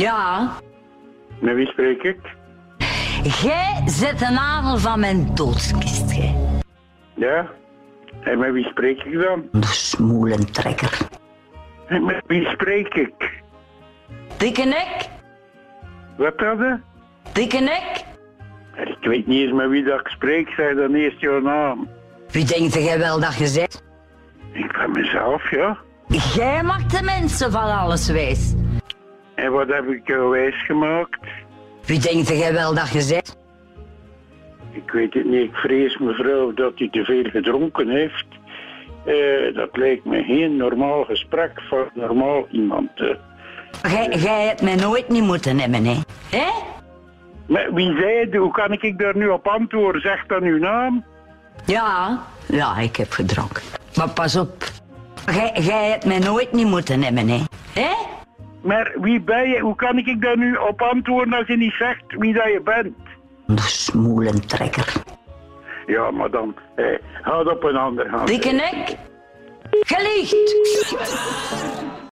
Ja, Met wie spreek ik? jij zet de navel van mijn doodskist, gij. Ja? En met wie spreek ik dan? De smoelentrekker. En met wie spreek ik? Dikke nek, Wat hadden? dikke nek. Ik weet niet eens met wie dat ik spreek, zeg dan eerst jouw naam. Wie denkt jij wel dat je zegt? Ik ben mezelf, ja. Jij maakt de mensen van alles wijs. En wat heb ik jou wijsgemaakt? Wie denkt jij wel dat je zegt? Ik weet het niet, ik vrees mevrouw dat hij te veel gedronken heeft. Eh, dat lijkt me geen normaal gesprek van normaal iemand. eh. Jij, jij hebt mij nooit niet moeten hebben, hè? Hè? Maar wie zei het? Hoe kan ik daar nu op antwoorden? Zeg dan uw naam. Ja, ja, ik heb gedronken. Maar pas op. Jij hebt mij nooit niet moeten hebben, hè? Hè? Maar wie ben je? Hoe kan ik daar nu op antwoorden als je niet zegt wie dat je bent? De smoelentrekker. Ja, maar dan, eh, houd op een ander hand. Dikke nek. Gelicht.